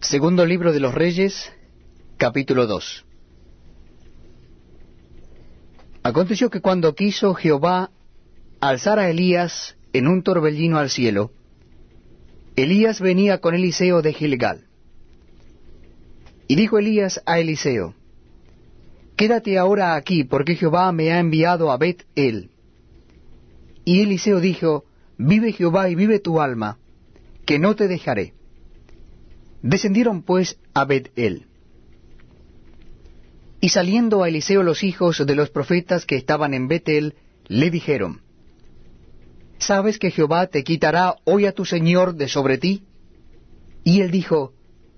Segundo libro de los Reyes, capítulo 2. Aconteció que cuando quiso Jehová alzar a Elías en un torbellino al cielo, Elías venía con Eliseo de Gilgal. Y dijo Elías a Eliseo, Quédate ahora aquí, porque Jehová me ha enviado a Bet-El. Y Eliseo dijo, Vive Jehová y vive tu alma, que no te dejaré. Descendieron pues a Bet-El. Y saliendo a Eliseo los hijos de los profetas que estaban en Betel, le dijeron, ¿Sabes que Jehová te quitará hoy a tu Señor de sobre ti? Y él dijo,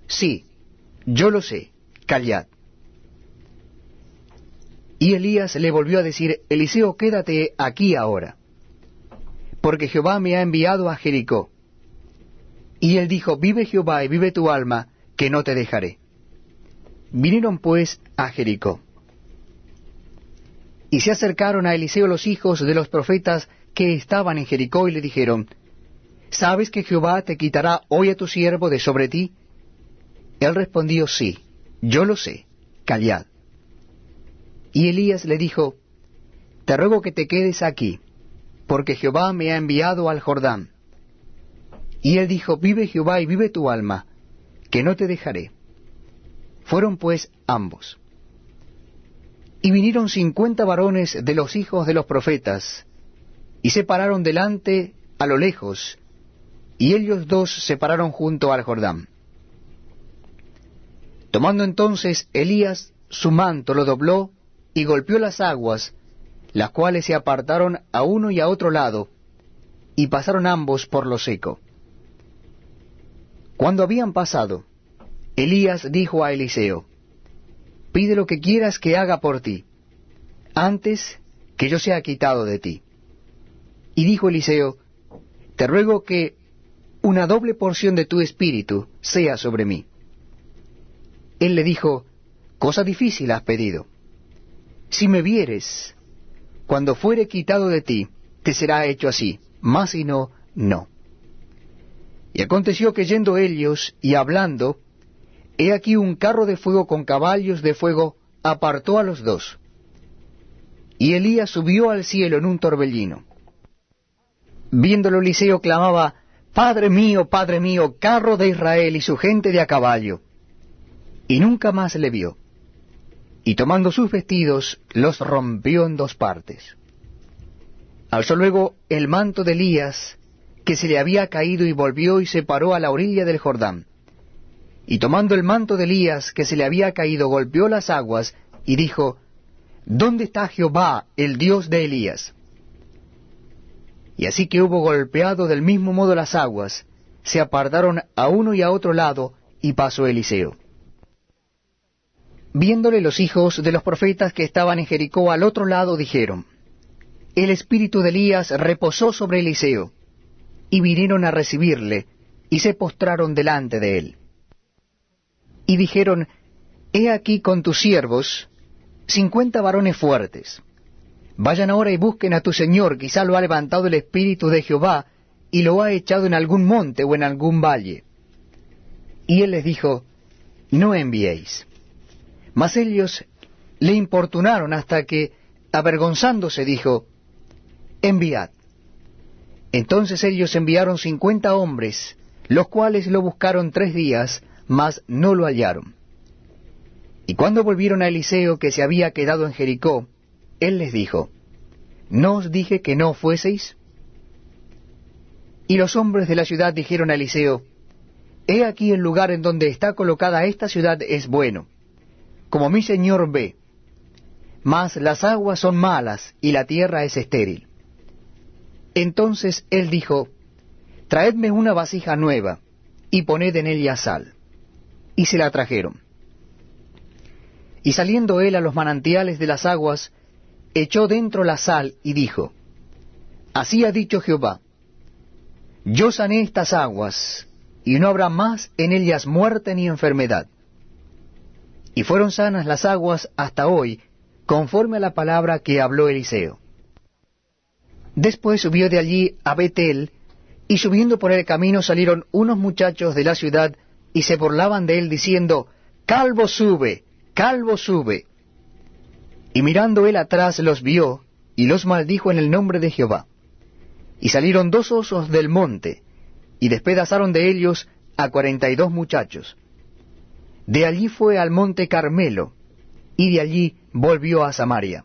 Sí, yo lo sé, callad. Y Elías le volvió a decir, Eliseo, quédate aquí ahora, porque Jehová me ha enviado a Jericó. Y él dijo, Vive Jehová y vive tu alma, que no te dejaré. Vinieron pues a Jericó. Y se acercaron a Eliseo los hijos de los profetas que estaban en Jericó y le dijeron, ¿Sabes que Jehová te quitará hoy a tu siervo de sobre ti? Él respondió, sí, yo lo sé, callad. Y Elías le dijo, Te ruego que te quedes aquí, porque Jehová me ha enviado al Jordán. Y él dijo, Vive Jehová y vive tu alma, que no te dejaré. Fueron pues ambos. Y vinieron cincuenta varones de los hijos de los profetas, y se pararon delante a lo lejos, y ellos dos se pararon junto al Jordán. Tomando entonces Elías su manto, lo dobló y golpeó las aguas, las cuales se apartaron a uno y a otro lado, y pasaron ambos por lo seco. Cuando habían pasado, Elías dijo a Eliseo, Pide lo que quieras que haga por ti, antes que yo sea quitado de ti. Y dijo Eliseo, Te ruego que una doble porción de tu espíritu sea sobre mí. Él le dijo, Cosa difícil has pedido. Si me vieres, cuando fuere quitado de ti, te será hecho así, mas si no, no. Y aconteció que yendo ellos y hablando, he aquí un carro de fuego con caballos de fuego apartó a los dos. Y Elías subió al cielo en un torbellino. Viéndolo Eliseo clamaba, Padre mío, Padre mío, carro de Israel y su gente de a caballo. Y nunca más le vio. Y tomando sus vestidos, los rompió en dos partes. Alzó luego el manto de Elías, que se le había caído, y volvió y se paró a la orilla del Jordán. Y tomando el manto de Elías, que se le había caído, golpeó las aguas, y dijo, ¿Dónde está Jehová, el Dios de Elías? Y así que hubo golpeado del mismo modo las aguas, se apartaron a uno y a otro lado, y pasó Eliseo. Viéndole los hijos de los profetas que estaban en Jericó al otro lado, dijeron, El espíritu de Elías reposó sobre Eliseo, y vinieron a recibirle, y se postraron delante de él. Y dijeron, He aquí con tus siervos cincuenta varones fuertes Vayan ahora y busquen a tu Señor, quizá lo ha levantado el Espíritu de Jehová, y lo ha echado en algún monte o en algún valle. Y él les dijo, No enviéis. Mas ellos le importunaron hasta que, avergonzándose, dijo, Enviad. Entonces ellos enviaron cincuenta hombres, los cuales lo buscaron tres días, mas no lo hallaron. Y cuando volvieron a Eliseo, que se había quedado en Jericó, él les dijo, ¿no os dije que no fueseis? Y los hombres de la ciudad dijeron a Eliseo, He aquí el lugar en donde está colocada esta ciudad es bueno, como mi señor ve, mas las aguas son malas y la tierra es estéril. Entonces él dijo, Traedme una vasija nueva, y poned en ella sal. Y se la trajeron. Y saliendo él a los manantiales de las aguas, echó dentro la sal y dijo, Así ha dicho Jehová, yo sané estas aguas, y no habrá más en ellas muerte ni enfermedad. Y fueron sanas las aguas hasta hoy, conforme a la palabra que habló Eliseo. Después subió de allí a Betel, y subiendo por el camino salieron unos muchachos de la ciudad y se burlaban de él diciendo, Calvo sube, calvo sube. Y mirando él atrás los vio, y los maldijo en el nombre de Jehová. Y salieron dos osos del monte, y despedazaron de ellos a cuarenta y dos muchachos. De allí fue al monte Carmelo, y de allí volvió a Samaria.